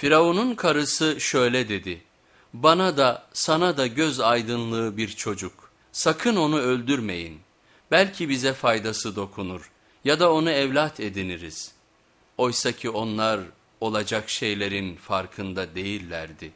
Firavun'un karısı şöyle dedi, bana da sana da göz aydınlığı bir çocuk, sakın onu öldürmeyin, belki bize faydası dokunur ya da onu evlat ediniriz. Oysa ki onlar olacak şeylerin farkında değillerdi.